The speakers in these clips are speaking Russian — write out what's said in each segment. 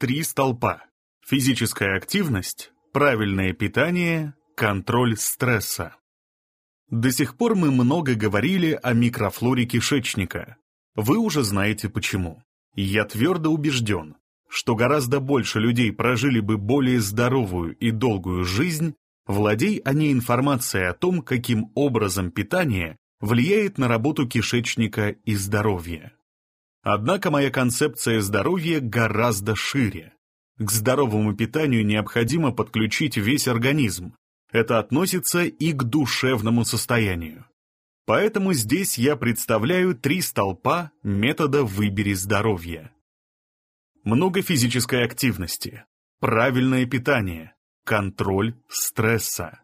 три столпа. Физическая активность, правильное питание, контроль стресса. До сих пор мы много говорили о микрофлоре кишечника. Вы уже знаете почему. Я твердо убежден, что гораздо больше людей прожили бы более здоровую и долгую жизнь, владей они информацией о том, каким образом питание влияет на работу кишечника и здоровье. Однако моя концепция здоровья гораздо шире. К здоровому питанию необходимо подключить весь организм. Это относится и к душевному состоянию. Поэтому здесь я представляю три столпа метода «Выбери здоровье». Много физической активности, правильное питание, контроль стресса.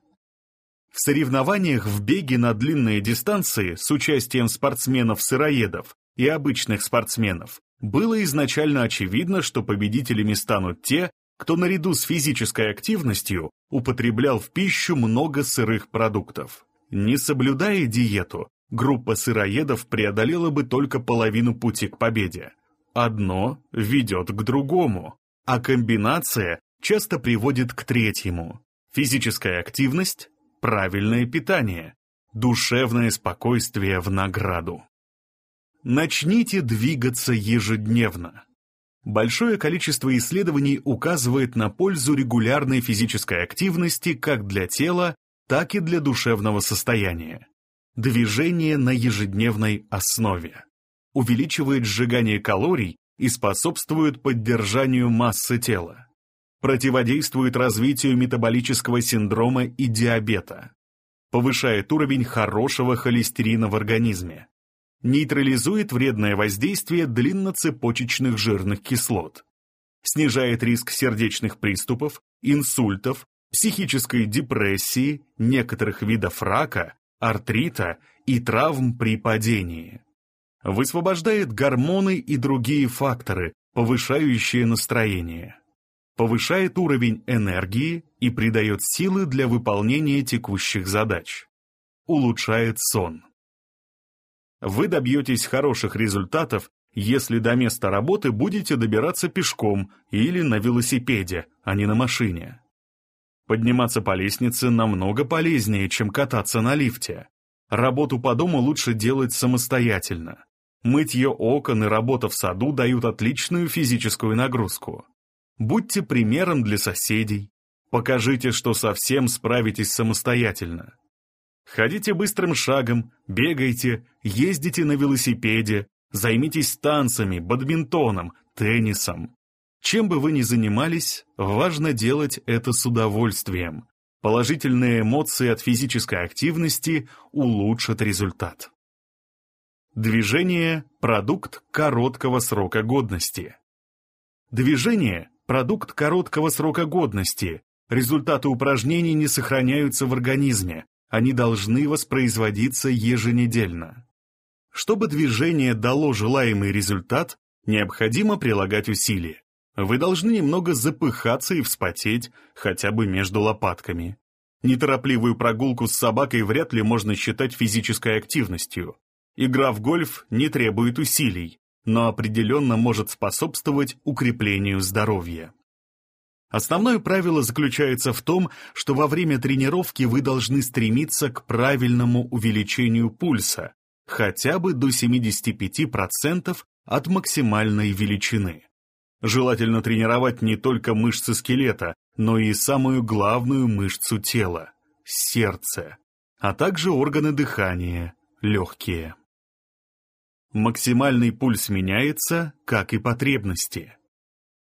В соревнованиях в беге на длинные дистанции с участием спортсменов-сыроедов и обычных спортсменов было изначально очевидно, что победителями станут те, кто наряду с физической активностью употреблял в пищу много сырых продуктов. Не соблюдая диету, группа сыроедов преодолела бы только половину пути к победе. Одно ведет к другому, а комбинация часто приводит к третьему. Физическая активность, правильное питание, душевное спокойствие в награду. Начните двигаться ежедневно. Большое количество исследований указывает на пользу регулярной физической активности как для тела, так и для душевного состояния. Движение на ежедневной основе увеличивает сжигание калорий и способствует поддержанию массы тела. Противодействует развитию метаболического синдрома и диабета. Повышает уровень хорошего холестерина в организме нейтрализует вредное воздействие длинноцепочечных жирных кислот, снижает риск сердечных приступов, инсультов, психической депрессии, некоторых видов рака, артрита и травм при падении. Высвобождает гормоны и другие факторы, повышающие настроение. Повышает уровень энергии и придает силы для выполнения текущих задач. Улучшает сон. Вы добьетесь хороших результатов, если до места работы будете добираться пешком или на велосипеде, а не на машине. Подниматься по лестнице намного полезнее, чем кататься на лифте. Работу по дому лучше делать самостоятельно. Мытье окон и работа в саду дают отличную физическую нагрузку. Будьте примером для соседей. Покажите, что совсем справитесь самостоятельно. Ходите быстрым шагом, бегайте, ездите на велосипеде, займитесь танцами, бадминтоном, теннисом. Чем бы вы ни занимались, важно делать это с удовольствием. Положительные эмоции от физической активности улучшат результат. Движение – продукт короткого срока годности. Движение – продукт короткого срока годности. Результаты упражнений не сохраняются в организме, они должны воспроизводиться еженедельно. Чтобы движение дало желаемый результат, необходимо прилагать усилия. Вы должны немного запыхаться и вспотеть, хотя бы между лопатками. Неторопливую прогулку с собакой вряд ли можно считать физической активностью. Игра в гольф не требует усилий, но определенно может способствовать укреплению здоровья. Основное правило заключается в том, что во время тренировки вы должны стремиться к правильному увеличению пульса, хотя бы до 75% от максимальной величины. Желательно тренировать не только мышцы скелета, но и самую главную мышцу тела – сердце, а также органы дыхания, легкие. Максимальный пульс меняется, как и потребности.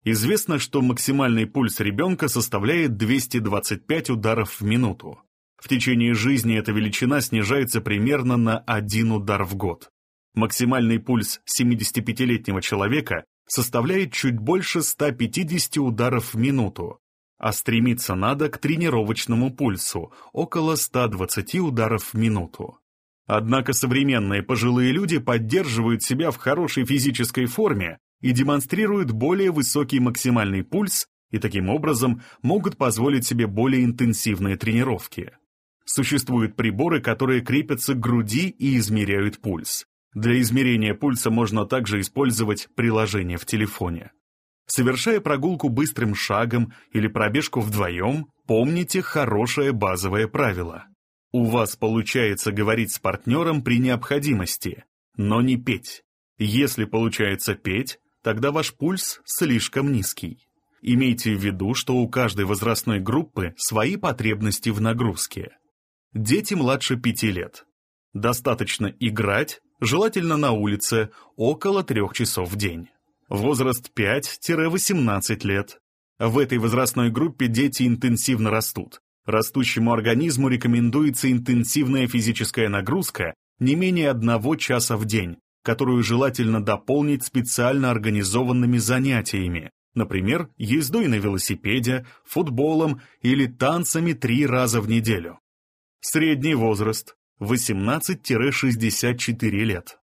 Известно, что максимальный пульс ребенка составляет 225 ударов в минуту. В течение жизни эта величина снижается примерно на один удар в год. Максимальный пульс 75-летнего человека составляет чуть больше 150 ударов в минуту, а стремиться надо к тренировочному пульсу около 120 ударов в минуту. Однако современные пожилые люди поддерживают себя в хорошей физической форме и демонстрируют более высокий максимальный пульс и таким образом могут позволить себе более интенсивные тренировки. Существуют приборы, которые крепятся к груди и измеряют пульс. Для измерения пульса можно также использовать приложение в телефоне. Совершая прогулку быстрым шагом или пробежку вдвоем, помните хорошее базовое правило. У вас получается говорить с партнером при необходимости, но не петь. Если получается петь, тогда ваш пульс слишком низкий. Имейте в виду, что у каждой возрастной группы свои потребности в нагрузке. Дети младше 5 лет. Достаточно играть, желательно на улице, около 3 часов в день. Возраст 5-18 лет. В этой возрастной группе дети интенсивно растут. Растущему организму рекомендуется интенсивная физическая нагрузка не менее одного часа в день, которую желательно дополнить специально организованными занятиями, например, ездой на велосипеде, футболом или танцами три раза в неделю. Средний возраст 18-64 лет.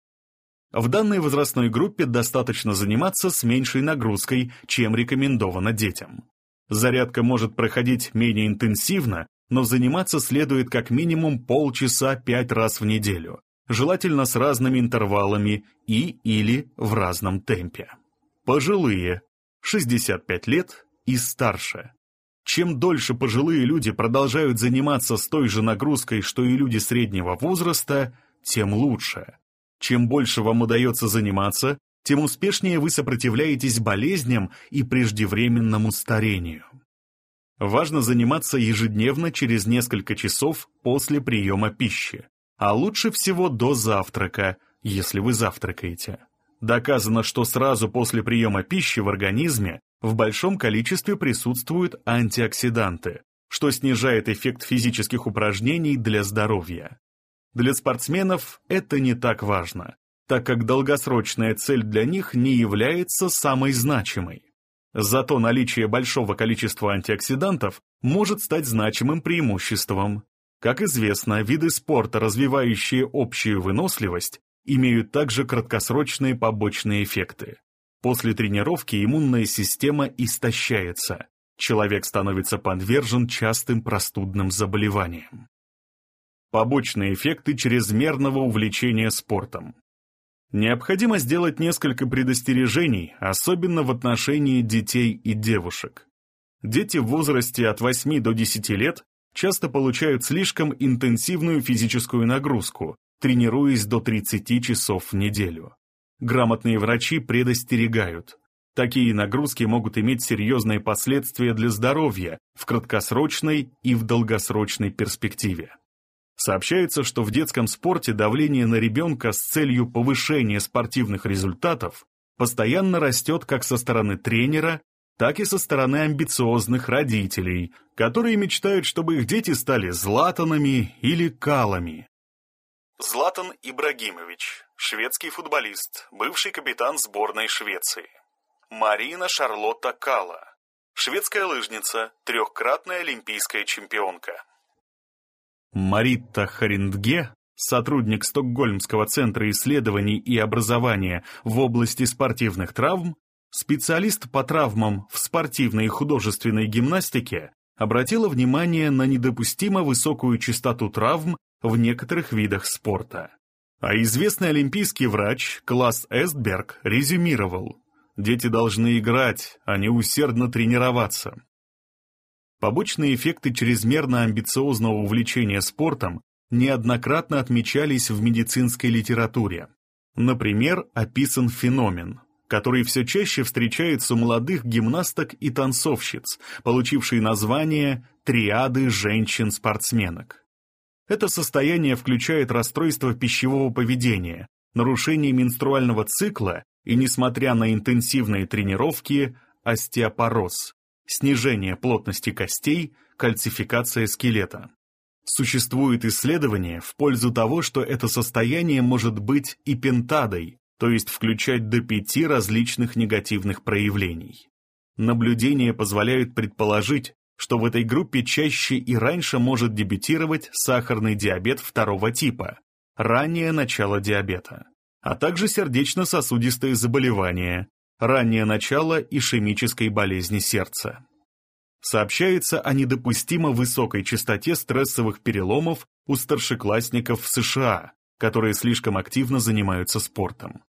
В данной возрастной группе достаточно заниматься с меньшей нагрузкой, чем рекомендовано детям. Зарядка может проходить менее интенсивно, но заниматься следует как минимум полчаса пять раз в неделю, желательно с разными интервалами и или в разном темпе. Пожилые, 65 лет и старше. Чем дольше пожилые люди продолжают заниматься с той же нагрузкой, что и люди среднего возраста, тем лучше. Чем больше вам удается заниматься, тем успешнее вы сопротивляетесь болезням и преждевременному старению. Важно заниматься ежедневно через несколько часов после приема пищи, а лучше всего до завтрака, если вы завтракаете. Доказано, что сразу после приема пищи в организме в большом количестве присутствуют антиоксиданты, что снижает эффект физических упражнений для здоровья. Для спортсменов это не так важно, так как долгосрочная цель для них не является самой значимой. Зато наличие большого количества антиоксидантов может стать значимым преимуществом. Как известно, виды спорта, развивающие общую выносливость, имеют также краткосрочные побочные эффекты. После тренировки иммунная система истощается. Человек становится подвержен частым простудным заболеваниям. Побочные эффекты чрезмерного увлечения спортом. Необходимо сделать несколько предостережений, особенно в отношении детей и девушек. Дети в возрасте от 8 до 10 лет часто получают слишком интенсивную физическую нагрузку, тренируясь до 30 часов в неделю. Грамотные врачи предостерегают. Такие нагрузки могут иметь серьезные последствия для здоровья в краткосрочной и в долгосрочной перспективе. Сообщается, что в детском спорте давление на ребенка с целью повышения спортивных результатов постоянно растет как со стороны тренера, так и со стороны амбициозных родителей, которые мечтают, чтобы их дети стали златанами или калами. Златан Ибрагимович, шведский футболист, бывший капитан сборной Швеции. Марина Шарлотта Кала, шведская лыжница, трехкратная олимпийская чемпионка. Маритта Хариндге, сотрудник Стокгольмского центра исследований и образования в области спортивных травм, специалист по травмам в спортивной и художественной гимнастике, обратила внимание на недопустимо высокую частоту травм в некоторых видах спорта. А известный олимпийский врач Класс Эстберг резюмировал, дети должны играть, а не усердно тренироваться. Побочные эффекты чрезмерно амбициозного увлечения спортом неоднократно отмечались в медицинской литературе. Например, описан феномен, который все чаще встречается у молодых гимнасток и танцовщиц, получивший название «триады женщин-спортсменок». Это состояние включает расстройство пищевого поведения, нарушение менструального цикла и, несмотря на интенсивные тренировки, остеопороз, снижение плотности костей, кальцификация скелета. Существует исследование в пользу того, что это состояние может быть и пентадой, то есть включать до пяти различных негативных проявлений. Наблюдения позволяют предположить, что в этой группе чаще и раньше может дебютировать сахарный диабет второго типа, раннее начало диабета, а также сердечно-сосудистые заболевания, раннее начало ишемической болезни сердца. Сообщается о недопустимо высокой частоте стрессовых переломов у старшеклассников в США, которые слишком активно занимаются спортом.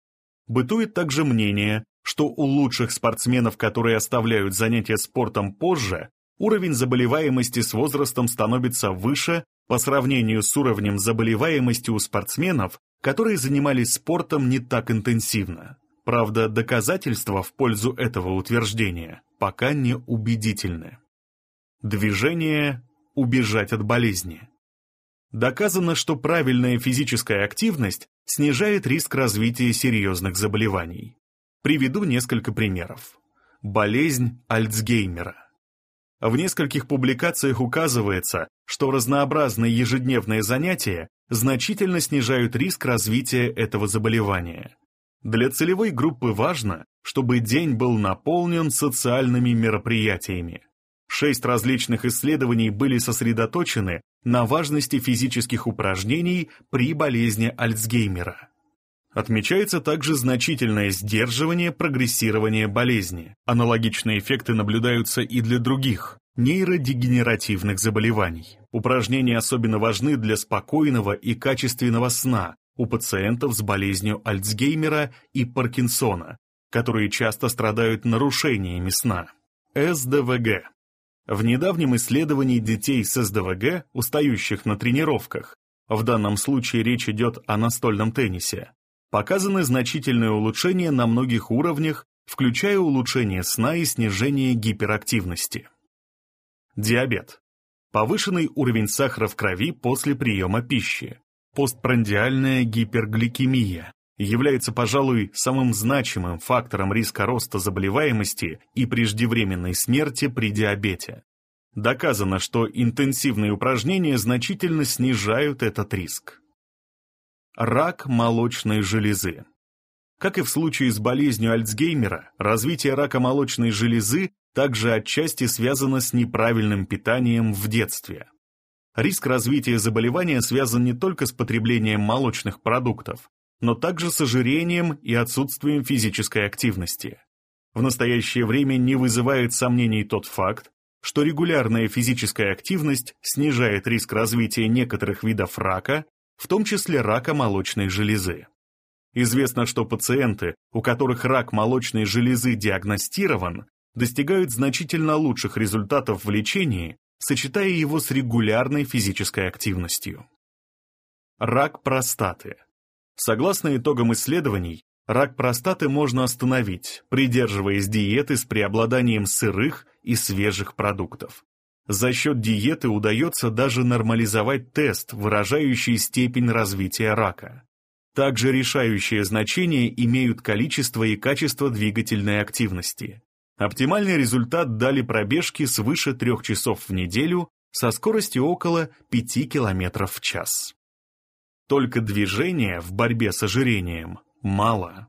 Бытует также мнение, что у лучших спортсменов, которые оставляют занятия спортом позже, уровень заболеваемости с возрастом становится выше по сравнению с уровнем заболеваемости у спортсменов, которые занимались спортом не так интенсивно. Правда, доказательства в пользу этого утверждения пока не убедительны. Движение «убежать от болезни». Доказано, что правильная физическая активность снижает риск развития серьезных заболеваний. Приведу несколько примеров. Болезнь Альцгеймера. В нескольких публикациях указывается, что разнообразные ежедневные занятия значительно снижают риск развития этого заболевания. Для целевой группы важно, чтобы день был наполнен социальными мероприятиями. Шесть различных исследований были сосредоточены на важности физических упражнений при болезни Альцгеймера. Отмечается также значительное сдерживание прогрессирования болезни. Аналогичные эффекты наблюдаются и для других нейродегенеративных заболеваний. Упражнения особенно важны для спокойного и качественного сна у пациентов с болезнью Альцгеймера и Паркинсона, которые часто страдают нарушениями сна. СДВГ в недавнем исследовании детей с СДВГ, устающих на тренировках, в данном случае речь идет о настольном теннисе, показаны значительные улучшения на многих уровнях, включая улучшение сна и снижение гиперактивности. Диабет. Повышенный уровень сахара в крови после приема пищи. Постпрандиальная гипергликемия, является, пожалуй, самым значимым фактором риска роста заболеваемости и преждевременной смерти при диабете. Доказано, что интенсивные упражнения значительно снижают этот риск. Рак молочной железы. Как и в случае с болезнью Альцгеймера, развитие рака молочной железы также отчасти связано с неправильным питанием в детстве. Риск развития заболевания связан не только с потреблением молочных продуктов, но также с ожирением и отсутствием физической активности. В настоящее время не вызывает сомнений тот факт, что регулярная физическая активность снижает риск развития некоторых видов рака, в том числе рака молочной железы. Известно, что пациенты, у которых рак молочной железы диагностирован, достигают значительно лучших результатов в лечении, сочетая его с регулярной физической активностью. Рак простаты. Согласно итогам исследований, рак простаты можно остановить, придерживаясь диеты с преобладанием сырых и свежих продуктов. За счет диеты удается даже нормализовать тест, выражающий степень развития рака. Также решающее значение имеют количество и качество двигательной активности. Оптимальный результат дали пробежки свыше трех часов в неделю со скоростью около 5 км в час. Только движения в борьбе с ожирением мало.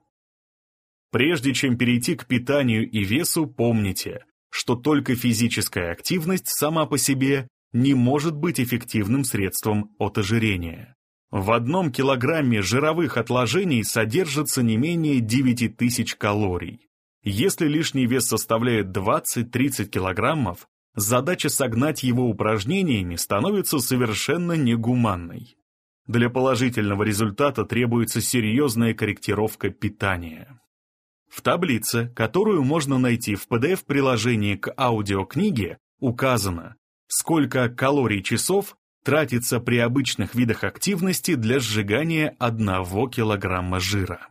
Прежде чем перейти к питанию и весу, помните, что только физическая активность сама по себе не может быть эффективным средством от ожирения. В одном килограмме жировых отложений содержится не менее 9000 калорий. Если лишний вес составляет 20-30 килограммов, задача согнать его упражнениями становится совершенно негуманной. Для положительного результата требуется серьезная корректировка питания. В таблице, которую можно найти в PDF-приложении к аудиокниге, указано, сколько калорий часов тратится при обычных видах активности для сжигания 1 килограмма жира.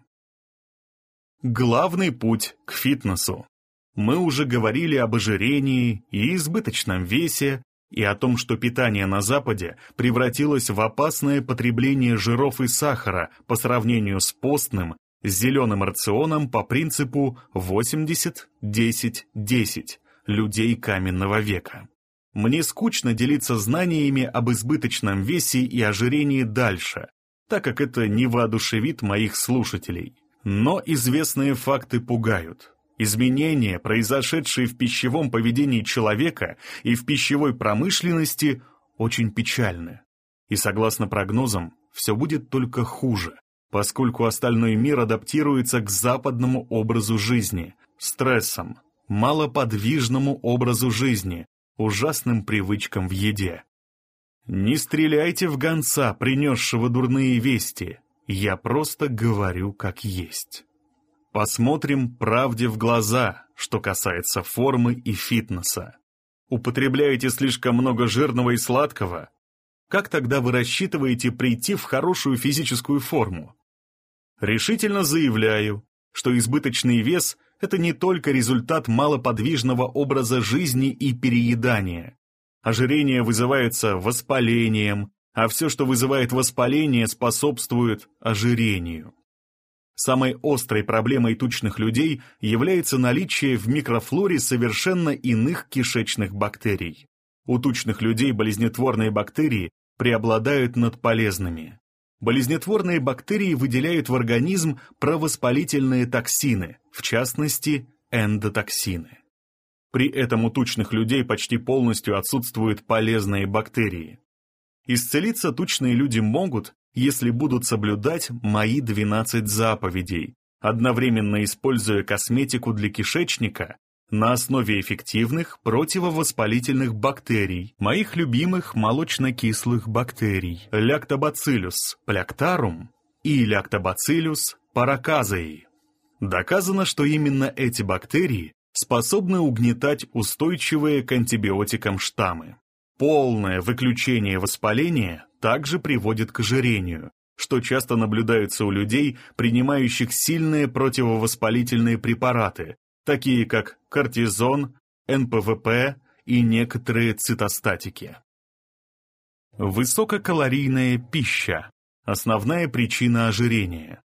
Главный путь к фитнесу. Мы уже говорили об ожирении и избыточном весе, и о том, что питание на Западе превратилось в опасное потребление жиров и сахара по сравнению с постным, с зеленым рационом по принципу 80-10-10 людей каменного века. Мне скучно делиться знаниями об избыточном весе и ожирении дальше, так как это не воодушевит моих слушателей. Но известные факты пугают. Изменения, произошедшие в пищевом поведении человека и в пищевой промышленности, очень печальны. И согласно прогнозам, все будет только хуже, поскольку остальной мир адаптируется к западному образу жизни, стрессам, малоподвижному образу жизни, ужасным привычкам в еде. Не стреляйте в гонца, принесшего дурные вести, я просто говорю как есть. Посмотрим правде в глаза, что касается формы и фитнеса. Употребляете слишком много жирного и сладкого? Как тогда вы рассчитываете прийти в хорошую физическую форму? Решительно заявляю, что избыточный вес – это не только результат малоподвижного образа жизни и переедания. Ожирение вызывается воспалением, а все, что вызывает воспаление, способствует ожирению. Самой острой проблемой тучных людей является наличие в микрофлоре совершенно иных кишечных бактерий. У тучных людей болезнетворные бактерии преобладают над полезными. Болезнетворные бактерии выделяют в организм провоспалительные токсины, в частности, эндотоксины. При этом у тучных людей почти полностью отсутствуют полезные бактерии. Исцелиться тучные люди могут, если будут соблюдать мои 12 заповедей, одновременно используя косметику для кишечника на основе эффективных противовоспалительных бактерий, моих любимых молочно-кислых бактерий, ляктобациллюс пляктарум и ляктобациллюс параказеи. Доказано, что именно эти бактерии способны угнетать устойчивые к антибиотикам штаммы. Полное выключение воспаления также приводит к ожирению, что часто наблюдается у людей, принимающих сильные противовоспалительные препараты, такие как кортизон, НПВП и некоторые цитостатики. Высококалорийная пища – основная причина ожирения.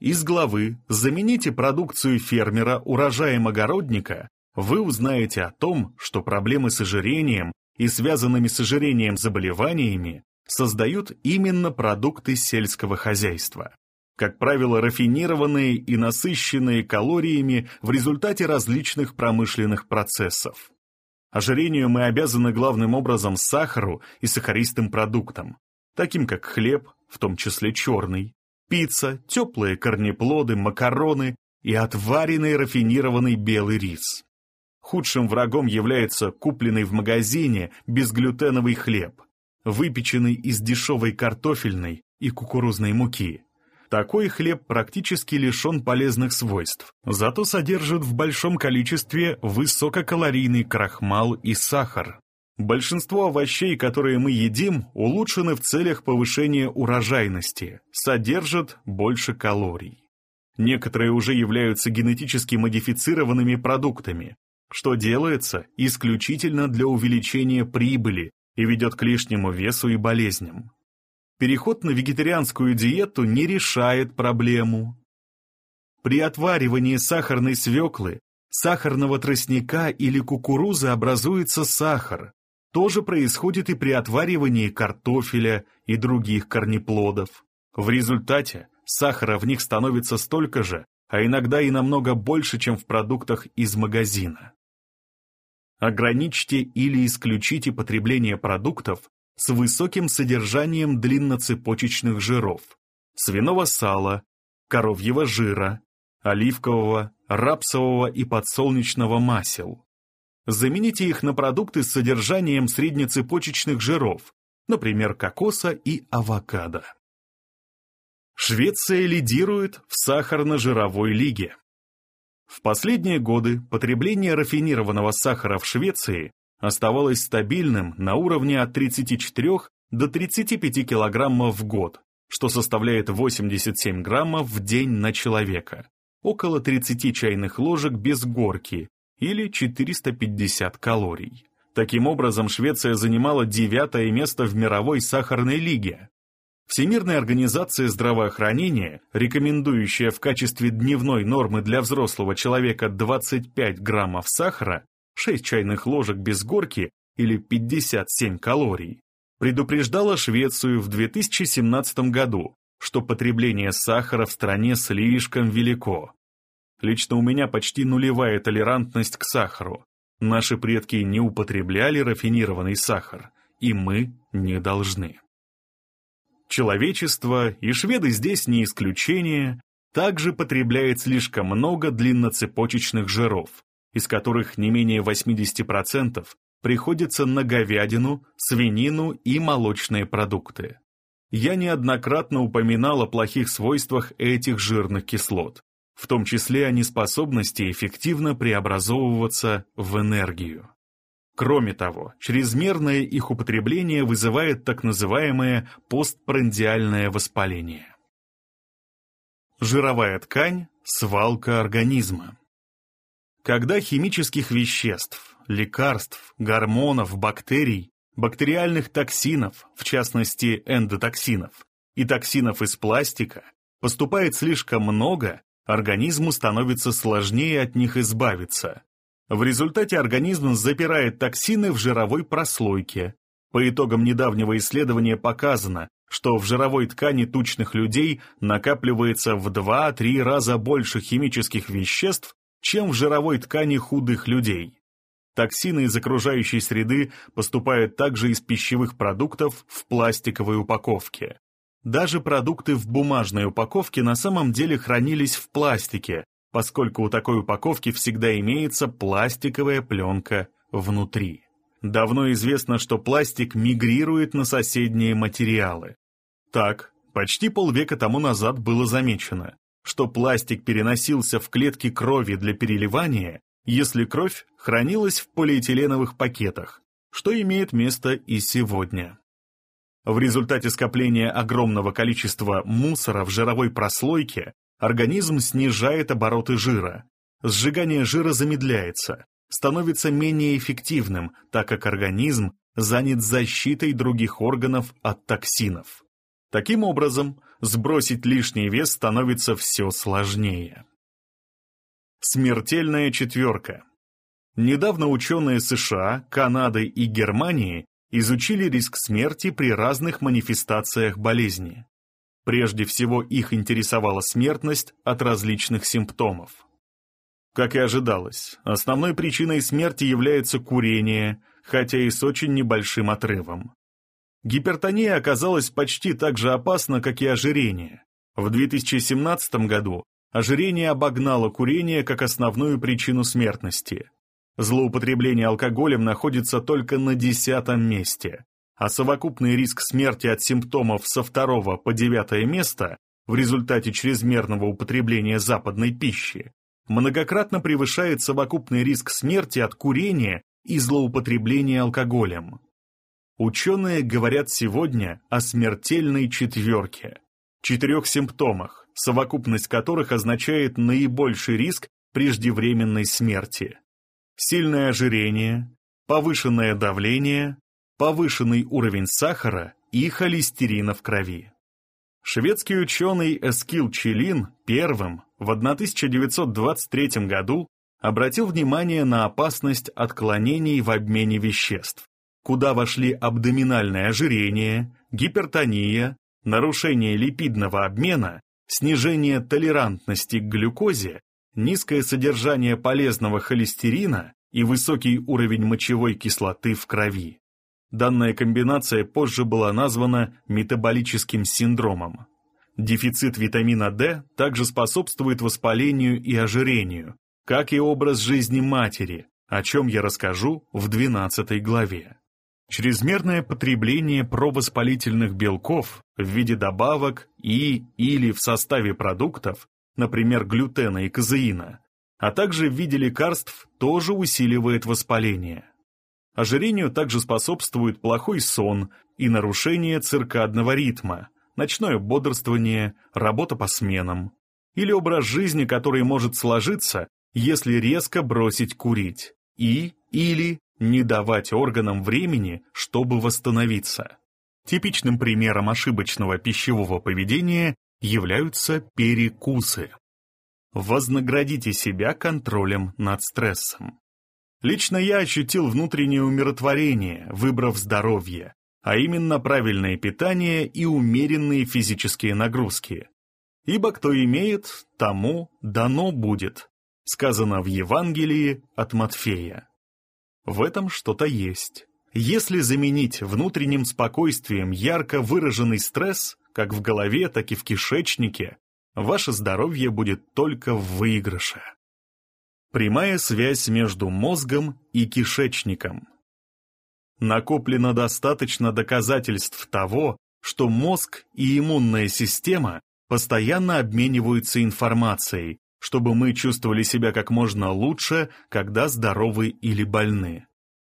Из главы «Замените продукцию фермера урожаем-огородника» вы узнаете о том, что проблемы с ожирением и связанными с ожирением заболеваниями создают именно продукты сельского хозяйства. Как правило, рафинированные и насыщенные калориями в результате различных промышленных процессов. Ожирению мы обязаны главным образом сахару и сахаристым продуктам, таким как хлеб, в том числе черный, пицца, теплые корнеплоды, макароны и отваренный рафинированный белый рис. Худшим врагом является купленный в магазине безглютеновый хлеб, выпеченный из дешевой картофельной и кукурузной муки. Такой хлеб практически лишен полезных свойств, зато содержит в большом количестве высококалорийный крахмал и сахар. Большинство овощей, которые мы едим, улучшены в целях повышения урожайности, содержат больше калорий. Некоторые уже являются генетически модифицированными продуктами, что делается исключительно для увеличения прибыли и ведет к лишнему весу и болезням. Переход на вегетарианскую диету не решает проблему. При отваривании сахарной свеклы, сахарного тростника или кукурузы образуется сахар. То же происходит и при отваривании картофеля и других корнеплодов. В результате сахара в них становится столько же, а иногда и намного больше, чем в продуктах из магазина. Ограничьте или исключите потребление продуктов с высоким содержанием длинноцепочечных жиров, свиного сала, коровьего жира, оливкового, рапсового и подсолнечного масел. Замените их на продукты с содержанием среднецепочечных жиров, например, кокоса и авокадо. Швеция лидирует в сахарно-жировой лиге. В последние годы потребление рафинированного сахара в Швеции оставалось стабильным на уровне от 34 до 35 килограммов в год, что составляет 87 граммов в день на человека, около 30 чайных ложек без горки или 450 калорий. Таким образом, Швеция занимала девятое место в мировой сахарной лиге, Всемирная организация здравоохранения, рекомендующая в качестве дневной нормы для взрослого человека 25 граммов сахара, 6 чайных ложек без горки или 57 калорий, предупреждала Швецию в 2017 году, что потребление сахара в стране слишком велико. Лично у меня почти нулевая толерантность к сахару. Наши предки не употребляли рафинированный сахар, и мы не должны. Человечество, и шведы здесь не исключение, также потребляет слишком много длинноцепочечных жиров, из которых не менее 80% приходится на говядину, свинину и молочные продукты. Я неоднократно упоминал о плохих свойствах этих жирных кислот, в том числе о неспособности эффективно преобразовываться в энергию. Кроме того, чрезмерное их употребление вызывает так называемое постпрандиальное воспаление. Жировая ткань – свалка организма. Когда химических веществ, лекарств, гормонов, бактерий, бактериальных токсинов, в частности эндотоксинов, и токсинов из пластика, поступает слишком много, организму становится сложнее от них избавиться. В результате организм запирает токсины в жировой прослойке. По итогам недавнего исследования показано, что в жировой ткани тучных людей накапливается в 2-3 раза больше химических веществ, чем в жировой ткани худых людей. Токсины из окружающей среды поступают также из пищевых продуктов в пластиковой упаковке. Даже продукты в бумажной упаковке на самом деле хранились в пластике, поскольку у такой упаковки всегда имеется пластиковая пленка внутри. Давно известно, что пластик мигрирует на соседние материалы. Так, почти полвека тому назад было замечено, что пластик переносился в клетки крови для переливания, если кровь хранилась в полиэтиленовых пакетах, что имеет место и сегодня. В результате скопления огромного количества мусора в жировой прослойке организм снижает обороты жира. Сжигание жира замедляется, становится менее эффективным, так как организм занят защитой других органов от токсинов. Таким образом, сбросить лишний вес становится все сложнее. Смертельная четверка. Недавно ученые США, Канады и Германии изучили риск смерти при разных манифестациях болезни. Прежде всего их интересовала смертность от различных симптомов. Как и ожидалось, основной причиной смерти является курение, хотя и с очень небольшим отрывом. Гипертония оказалась почти так же опасна, как и ожирение. В 2017 году ожирение обогнало курение как основную причину смертности. Злоупотребление алкоголем находится только на десятом месте, а совокупный риск смерти от симптомов со второго по девятое место в результате чрезмерного употребления западной пищи многократно превышает совокупный риск смерти от курения и злоупотребления алкоголем. Ученые говорят сегодня о смертельной четверке, четырех симптомах, совокупность которых означает наибольший риск преждевременной смерти сильное ожирение, повышенное давление, повышенный уровень сахара и холестерина в крови. Шведский ученый Эскил Челин первым в 1923 году обратил внимание на опасность отклонений в обмене веществ, куда вошли абдоминальное ожирение, гипертония, нарушение липидного обмена, снижение толерантности к глюкозе низкое содержание полезного холестерина и высокий уровень мочевой кислоты в крови. Данная комбинация позже была названа метаболическим синдромом. Дефицит витамина D также способствует воспалению и ожирению, как и образ жизни матери, о чем я расскажу в 12 главе. Чрезмерное потребление провоспалительных белков в виде добавок и или в составе продуктов например, глютена и казеина, а также в виде лекарств тоже усиливает воспаление. Ожирению также способствует плохой сон и нарушение циркадного ритма, ночное бодрствование, работа по сменам или образ жизни, который может сложиться, если резко бросить курить и или не давать органам времени, чтобы восстановиться. Типичным примером ошибочного пищевого поведения являются перекусы. Вознаградите себя контролем над стрессом. Лично я ощутил внутреннее умиротворение, выбрав здоровье, а именно правильное питание и умеренные физические нагрузки. Ибо кто имеет, тому дано будет, сказано в Евангелии от Матфея. В этом что-то есть. Если заменить внутренним спокойствием ярко выраженный стресс, как в голове, так и в кишечнике, ваше здоровье будет только в выигрыше. Прямая связь между мозгом и кишечником. Накоплено достаточно доказательств того, что мозг и иммунная система постоянно обмениваются информацией, чтобы мы чувствовали себя как можно лучше, когда здоровы или больны.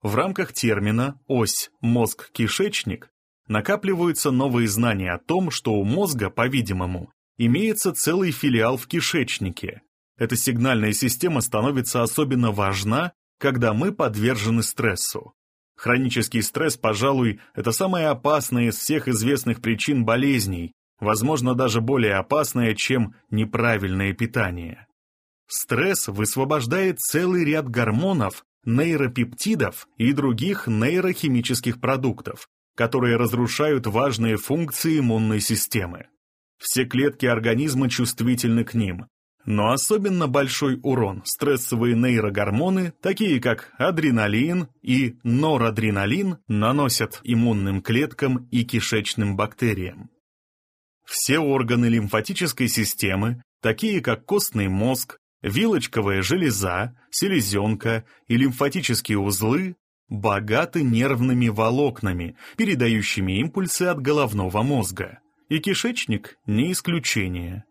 В рамках термина «ось мозг-кишечник» накапливаются новые знания о том, что у мозга, по-видимому, имеется целый филиал в кишечнике. Эта сигнальная система становится особенно важна, когда мы подвержены стрессу. Хронический стресс, пожалуй, это самая опасная из всех известных причин болезней, возможно, даже более опасная, чем неправильное питание. Стресс высвобождает целый ряд гормонов, нейропептидов и других нейрохимических продуктов, которые разрушают важные функции иммунной системы. Все клетки организма чувствительны к ним, но особенно большой урон стрессовые нейрогормоны, такие как адреналин и норадреналин, наносят иммунным клеткам и кишечным бактериям. Все органы лимфатической системы, такие как костный мозг, вилочковая железа, селезенка и лимфатические узлы, богаты нервными волокнами, передающими импульсы от головного мозга. И кишечник не исключение.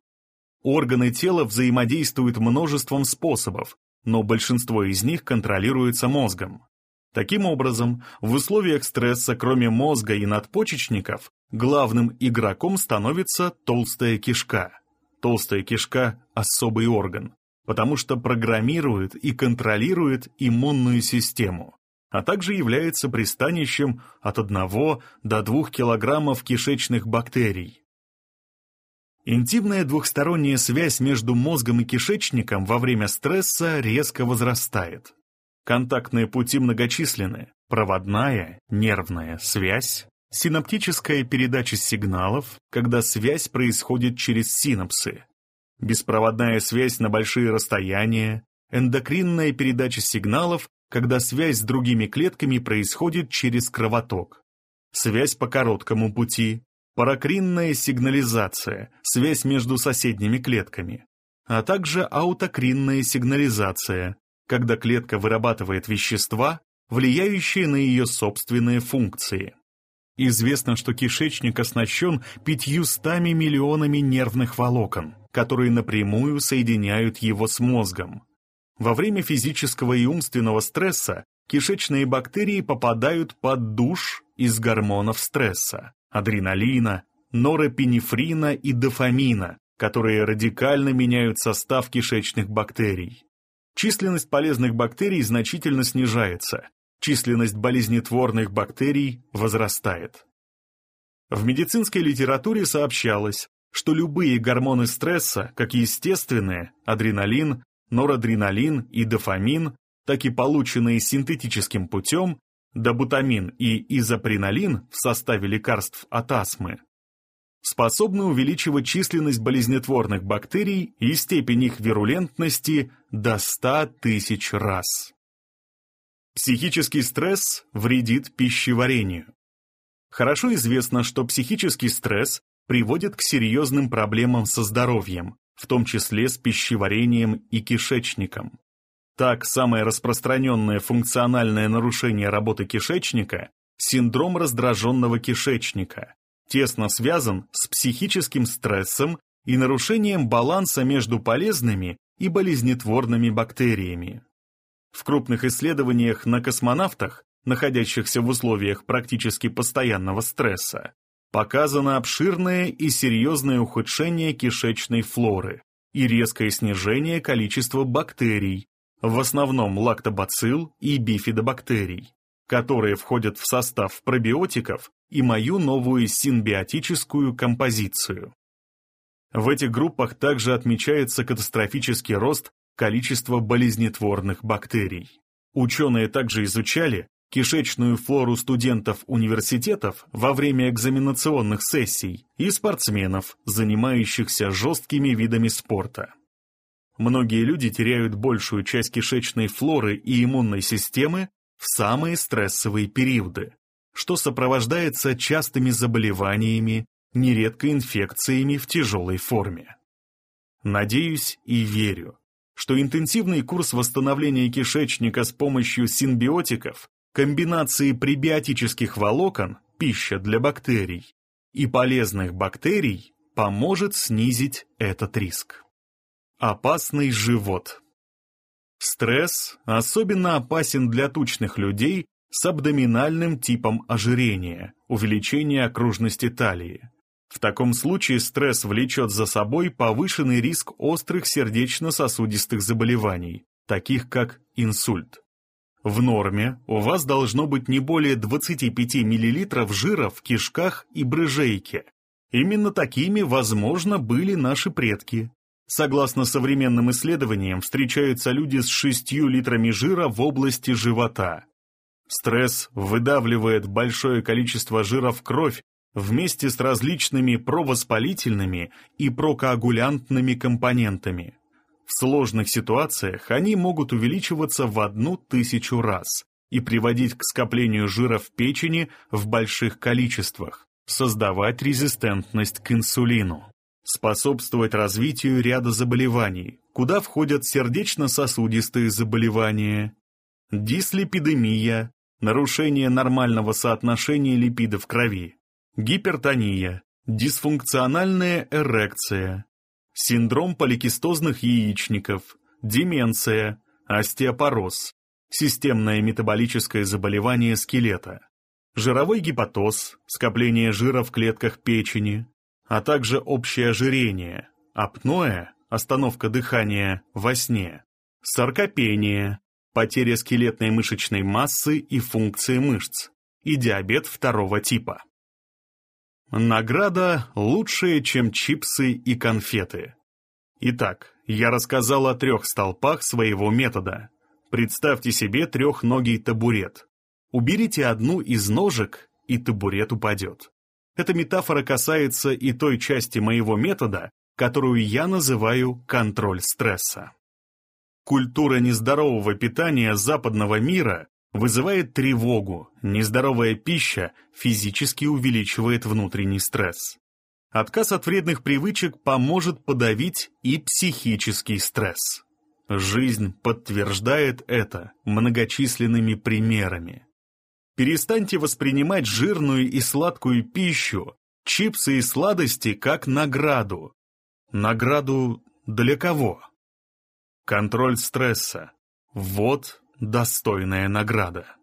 Органы тела взаимодействуют множеством способов, но большинство из них контролируется мозгом. Таким образом, в условиях стресса, кроме мозга и надпочечников, главным игроком становится толстая кишка. Толстая кишка – особый орган, потому что программирует и контролирует иммунную систему, а также является пристанищем от 1 до 2 килограммов кишечных бактерий. Интимная двухсторонняя связь между мозгом и кишечником во время стресса резко возрастает. Контактные пути многочисленны. Проводная, нервная связь, синаптическая передача сигналов, когда связь происходит через синапсы, беспроводная связь на большие расстояния, эндокринная передача сигналов, когда связь с другими клетками происходит через кровоток, связь по короткому пути, паракринная сигнализация, связь между соседними клетками, а также аутокринная сигнализация, когда клетка вырабатывает вещества, влияющие на ее собственные функции. Известно, что кишечник оснащен 500 миллионами нервных волокон, которые напрямую соединяют его с мозгом. Во время физического и умственного стресса кишечные бактерии попадают под душ из гормонов стресса адреналина, норопинефрина и дофамина, которые радикально меняют состав кишечных бактерий. Численность полезных бактерий значительно снижается, численность болезнетворных бактерий возрастает. В медицинской литературе сообщалось, что любые гормоны стресса, как естественные, адреналин, норадреналин и дофамин, так и полученные синтетическим путем, добутамин и изопринолин в составе лекарств от астмы, способны увеличивать численность болезнетворных бактерий и степень их вирулентности до 100 тысяч раз. Психический стресс вредит пищеварению. Хорошо известно, что психический стресс приводит к серьезным проблемам со здоровьем, в том числе с пищеварением и кишечником. Так, самое распространенное функциональное нарушение работы кишечника – синдром раздраженного кишечника, тесно связан с психическим стрессом и нарушением баланса между полезными и болезнетворными бактериями. В крупных исследованиях на космонавтах, находящихся в условиях практически постоянного стресса, показано обширное и серьезное ухудшение кишечной флоры и резкое снижение количества бактерий, в основном лактобацилл и бифидобактерий, которые входят в состав пробиотиков и мою новую синбиотическую композицию. В этих группах также отмечается катастрофический рост количества болезнетворных бактерий. Ученые также изучали кишечную флору студентов университетов во время экзаменационных сессий и спортсменов, занимающихся жесткими видами спорта. Многие люди теряют большую часть кишечной флоры и иммунной системы в самые стрессовые периоды, что сопровождается частыми заболеваниями, нередко инфекциями в тяжелой форме. Надеюсь и верю, что интенсивный курс восстановления кишечника с помощью синбиотиков, комбинации пребиотических волокон, пища для бактерий, и полезных бактерий поможет снизить этот риск. Опасный живот. Стресс особенно опасен для тучных людей с абдоминальным типом ожирения, увеличения окружности талии. В таком случае стресс влечет за собой повышенный риск острых сердечно-сосудистых заболеваний, таких как инсульт. В норме у вас должно быть не более 25 мл жира в кишках и брыжейке. Именно такими, возможно, были наши предки. Согласно современным исследованиям, встречаются люди с 6 литрами жира в области живота. Стресс выдавливает большое количество жира в кровь вместе с различными провоспалительными и прокоагулянтными компонентами. В сложных ситуациях они могут увеличиваться в одну тысячу раз и приводить к скоплению жира в печени в больших количествах, создавать резистентность к инсулину способствовать развитию ряда заболеваний, куда входят сердечно-сосудистые заболевания, дислепидемия, нарушение нормального соотношения липидов крови, гипертония, дисфункциональная эрекция, синдром поликистозных яичников, деменция, остеопороз, системное метаболическое заболевание скелета, жировой гепатоз, скопление жира в клетках печени, а также общее ожирение, апноэ, остановка дыхания во сне, саркопения, потеря скелетной мышечной массы и функции мышц, и диабет второго типа. Награда лучшая, чем чипсы и конфеты. Итак, я рассказал о трех столпах своего метода. Представьте себе трехногий табурет. Уберите одну из ножек, и табурет упадет. Эта метафора касается и той части моего метода, которую я называю контроль стресса. Культура нездорового питания западного мира вызывает тревогу, нездоровая пища физически увеличивает внутренний стресс. Отказ от вредных привычек поможет подавить и психический стресс. Жизнь подтверждает это многочисленными примерами. Перестаньте воспринимать жирную и сладкую пищу, чипсы и сладости как награду. Награду для кого? Контроль стресса. Вот достойная награда.